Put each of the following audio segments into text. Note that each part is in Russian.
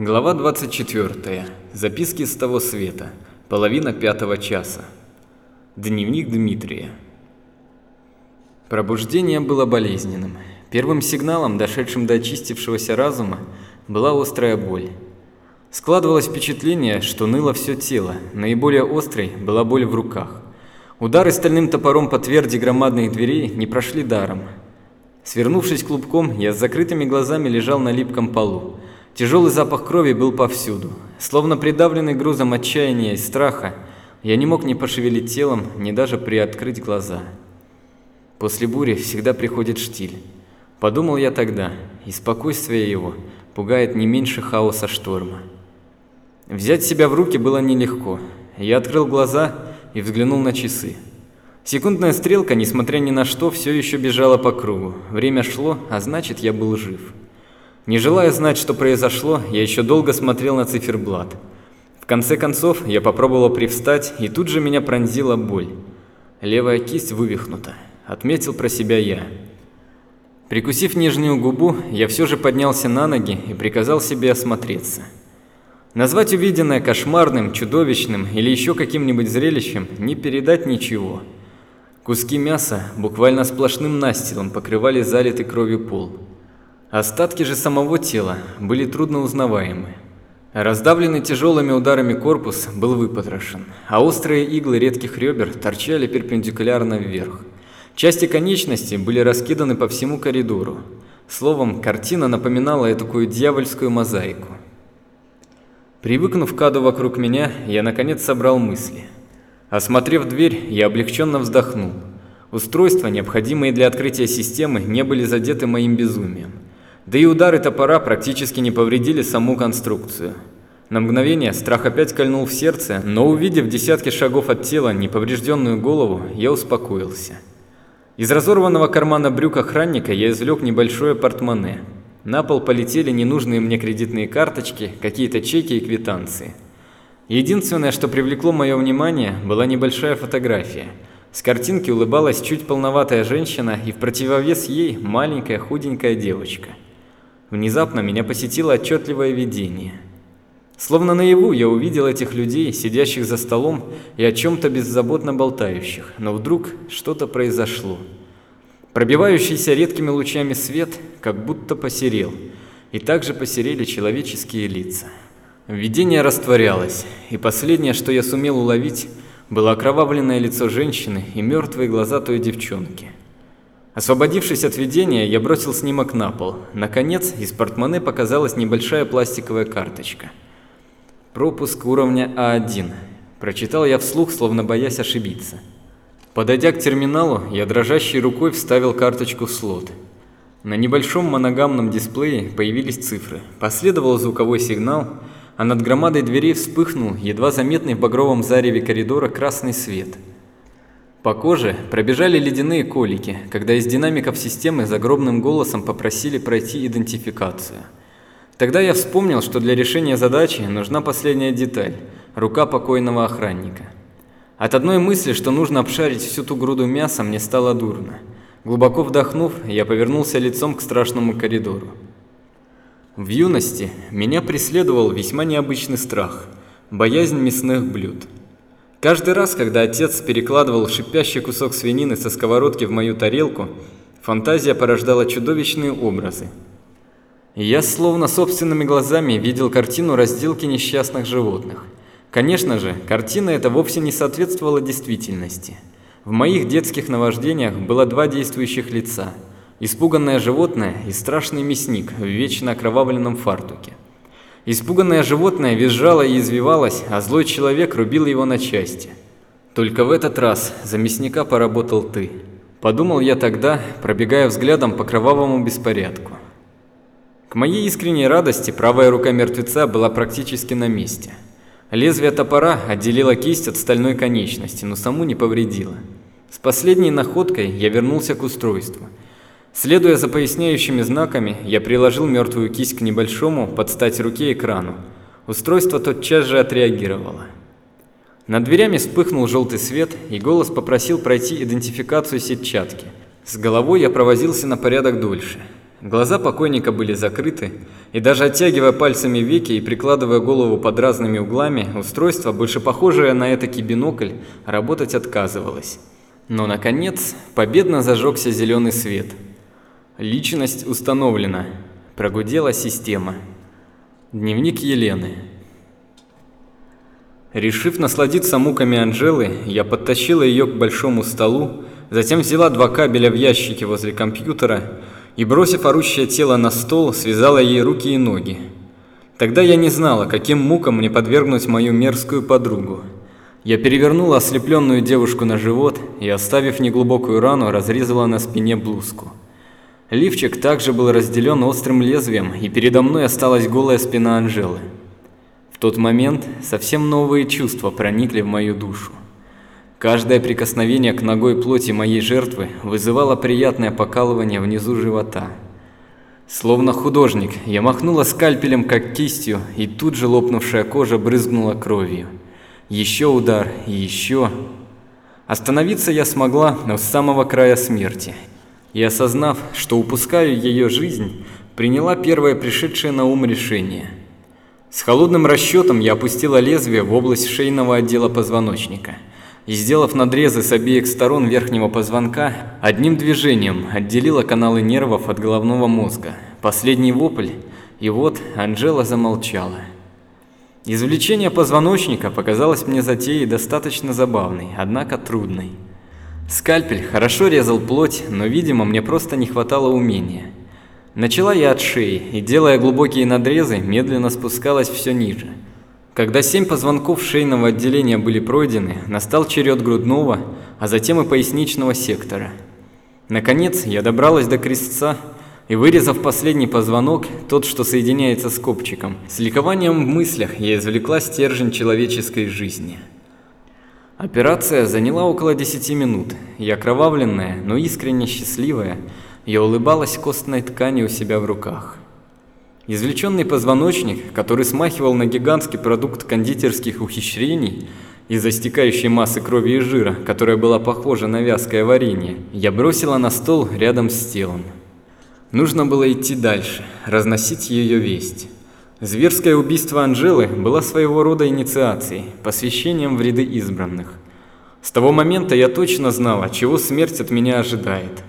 Глава 24. Записки с того света. Половина пятого часа. Дневник Дмитрия. Пробуждение было болезненным. Первым сигналом, дошедшим до очистившегося разума, была острая боль. Складывалось впечатление, что ныло все тело, наиболее острой была боль в руках. Удары стальным топором по тверди громадных дверей не прошли даром. Свернувшись клубком, я с закрытыми глазами лежал на липком полу. Тяжелый запах крови был повсюду. Словно придавленный грузом отчаяния и страха, я не мог ни пошевелить телом, ни даже приоткрыть глаза. После бури всегда приходит штиль. Подумал я тогда, и спокойствие его пугает не меньше хаоса шторма. Взять себя в руки было нелегко. Я открыл глаза и взглянул на часы. Секундная стрелка, несмотря ни на что, все еще бежала по кругу. Время шло, а значит, я был жив. Не желая знать, что произошло, я еще долго смотрел на циферблат. В конце концов, я попробовал привстать, и тут же меня пронзила боль. Левая кисть вывихнута. Отметил про себя я. Прикусив нижнюю губу, я все же поднялся на ноги и приказал себе осмотреться. Назвать увиденное кошмарным, чудовищным или еще каким-нибудь зрелищем не передать ничего. Куски мяса буквально сплошным настилом покрывали залитый кровью пол. Остатки же самого тела были трудно узнаваемы. Раздавленный тяжелыми ударами корпус был выпотрошен, а острые иглы редких ребер торчали перпендикулярно вверх. Части конечностей были раскиданы по всему коридору. Словом, картина напоминала такую дьявольскую мозаику. Привыкнув к аду вокруг меня, я наконец собрал мысли. Осмотрев дверь, я облегченно вздохнул. Устройства, необходимые для открытия системы, не были задеты моим безумием. Да и удары топора практически не повредили саму конструкцию. На мгновение страх опять кольнул в сердце, но увидев десятки шагов от тела неповрежденную голову, я успокоился. Из разорванного кармана брюк охранника я извлек небольшое портмоне. На пол полетели ненужные мне кредитные карточки, какие-то чеки и квитанции. Единственное, что привлекло мое внимание, была небольшая фотография. С картинки улыбалась чуть полноватая женщина и в противовес ей маленькая худенькая девочка. Внезапно меня посетило отчетливое видение. Словно наяву я увидел этих людей, сидящих за столом и о чем-то беззаботно болтающих, но вдруг что-то произошло. Пробивающийся редкими лучами свет как будто посерел, и также посерели человеческие лица. Видение растворялось, и последнее, что я сумел уловить, было окровавленное лицо женщины и мертвые глаза той девчонки. Освободившись от видения, я бросил снимок на пол. Наконец, из портмоне показалась небольшая пластиковая карточка. Пропуск уровня А1. Прочитал я вслух, словно боясь ошибиться. Подойдя к терминалу, я дрожащей рукой вставил карточку в слот. На небольшом моногамном дисплее появились цифры. Последовал звуковой сигнал, а над громадой дверей вспыхнул едва заметный в багровом зареве коридора красный свет – по коже пробежали ледяные колики, когда из динамиков системы загробным голосом попросили пройти идентификацию. Тогда я вспомнил, что для решения задачи нужна последняя деталь – рука покойного охранника. От одной мысли, что нужно обшарить всю ту груду мяса, мне стало дурно. Глубоко вдохнув, я повернулся лицом к страшному коридору. В юности меня преследовал весьма необычный страх – боязнь мясных блюд – Каждый раз, когда отец перекладывал шипящий кусок свинины со сковородки в мою тарелку, фантазия порождала чудовищные образы. Я словно собственными глазами видел картину разделки несчастных животных. Конечно же, картина эта вовсе не соответствовала действительности. В моих детских наваждениях было два действующих лица – испуганное животное и страшный мясник в вечно окровавленном фартуке. Испуганное животное визжало и извивалось, а злой человек рубил его на части. Только в этот раз за мясника поработал ты. Подумал я тогда, пробегая взглядом по кровавому беспорядку. К моей искренней радости правая рука мертвеца была практически на месте. Лезвие топора отделило кисть от стальной конечности, но саму не повредило. С последней находкой я вернулся к устройству – Следуя за поясняющими знаками, я приложил мертвую кисть к небольшому, под стать руке, экрану. Устройство тотчас же отреагировало. Над дверями вспыхнул желтый свет, и голос попросил пройти идентификацию сетчатки. С головой я провозился на порядок дольше. Глаза покойника были закрыты, и даже оттягивая пальцами веки и прикладывая голову под разными углами, устройство, больше похожее на этакий бинокль, работать отказывалось. Но, наконец, победно зажегся зеленый свет. Личность установлена. Прогудела система. Дневник Елены. Решив насладиться муками Анжелы, я подтащила ее к большому столу, затем взяла два кабеля в ящике возле компьютера и, бросив орущее тело на стол, связала ей руки и ноги. Тогда я не знала, каким мукам мне подвергнуть мою мерзкую подругу. Я перевернула ослепленную девушку на живот и, оставив неглубокую рану, разрезала на спине блузку. Лифчик также был разделен острым лезвием, и передо мной осталась голая спина Анжелы. В тот момент совсем новые чувства проникли в мою душу. Каждое прикосновение к ногой плоти моей жертвы вызывало приятное покалывание внизу живота. Словно художник, я махнула скальпелем как кистью, и тут же лопнувшая кожа брызгнула кровью. Еще удар, и еще. Остановиться я смогла, но с самого края смерти. И осознав, что упускаю ее жизнь, приняла первое пришедшее на ум решение. С холодным расчетом я опустила лезвие в область шейного отдела позвоночника – и, сделав надрезы с обеих сторон верхнего позвонка, одним движением отделила каналы нервов от головного мозга. Последний вопль, и вот Анжела замолчала. Извлечение позвоночника показалось мне затеей достаточно забавной, однако трудной. Скальпель хорошо резал плоть, но, видимо, мне просто не хватало умения. Начала я от шеи и, делая глубокие надрезы, медленно спускалась все ниже – когда семь позвонков шейного отделения были пройдены, настал черед грудного, а затем и поясничного сектора. Наконец, я добралась до крестца и, вырезав последний позвонок, тот, что соединяется с копчиком, с ликованием в мыслях я извлекла стержень человеческой жизни. Операция заняла около 10 минут, и окровавленная, но искренне счастливая, я улыбалась костной ткани у себя в руках. Извлеченный позвоночник, который смахивал на гигантский продукт кондитерских ухищрений из-за массы крови и жира, которая была похожа на вязкое варенье, я бросила на стол рядом с телом. Нужно было идти дальше, разносить ее весть. Зверское убийство Анжелы было своего рода инициацией, посвящением в ряды избранных. С того момента я точно знала, чего смерть от меня ожидает.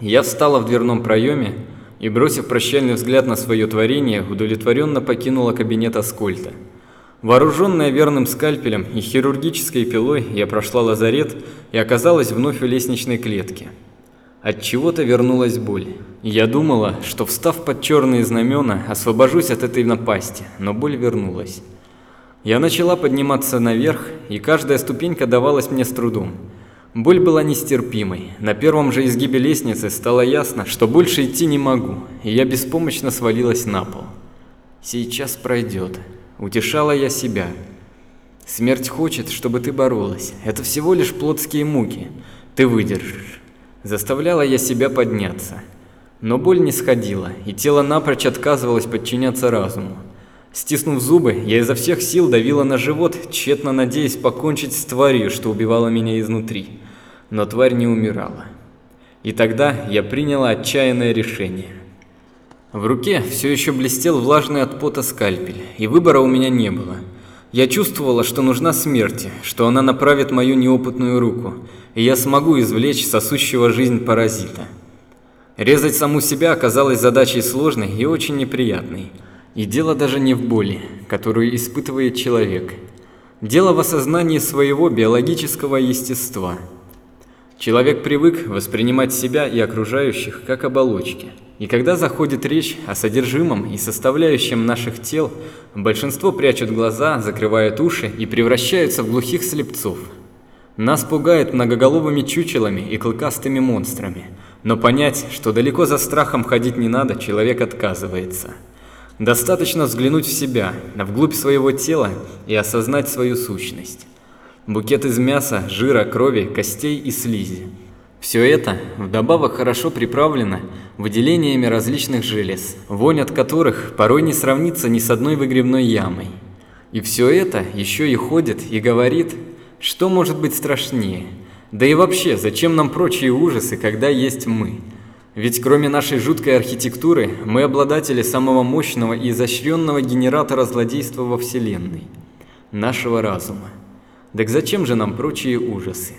Я встала в дверном проеме, и, бросив прощальный взгляд на свое творение, удовлетворенно покинула кабинет Аскольта. Вооруженная верным скальпелем и хирургической пилой, я прошла лазарет и оказалась вновь у лестничной клетки. От чего-то вернулась боль. Я думала, что встав под черные знамена, освобожусь от этой напасти, но боль вернулась. Я начала подниматься наверх, и каждая ступенька давалась мне с трудом. Боль была нестерпимой. На первом же изгибе лестницы стало ясно, что больше идти не могу, и я беспомощно свалилась на пол. Сейчас пройдет. Утешала я себя. Смерть хочет, чтобы ты боролась. Это всего лишь плотские муки. Ты выдержишь. Заставляла я себя подняться. Но боль не сходила, и тело напрочь отказывалось подчиняться разуму. Стиснув зубы, я изо всех сил давила на живот, тщетно надеясь покончить с тварью, что убивала меня изнутри. Но тварь не умирала. И тогда я приняла отчаянное решение. В руке все еще блестел влажный от пота скальпель, и выбора у меня не было. Я чувствовала, что нужна смерть, что она направит мою неопытную руку, и я смогу извлечь сосущего жизнь паразита. Резать саму себя оказалось задачей сложной и очень неприятной. И дело даже не в боли, которую испытывает человек. Дело в осознании своего биологического естества. Человек привык воспринимать себя и окружающих как оболочки. И когда заходит речь о содержимом и составляющем наших тел, большинство прячут глаза, закрывают уши и превращаются в глухих слепцов. Нас пугает многоголовыми чучелами и клыкастыми монстрами, но понять, что далеко за страхом ходить не надо, человек отказывается. Достаточно взглянуть в себя, вглубь своего тела и осознать свою сущность. Букет из мяса, жира, крови, костей и слизи. Все это вдобавок хорошо приправлено выделениями различных желез, вонь от которых порой не сравнится ни с одной выгребной ямой. И все это еще и ходит и говорит, что может быть страшнее. Да и вообще, зачем нам прочие ужасы, когда есть мы? Ведь кроме нашей жуткой архитектуры, мы обладатели самого мощного и изощренного генератора злодейства во Вселенной – нашего разума. Так зачем же нам прочие ужасы?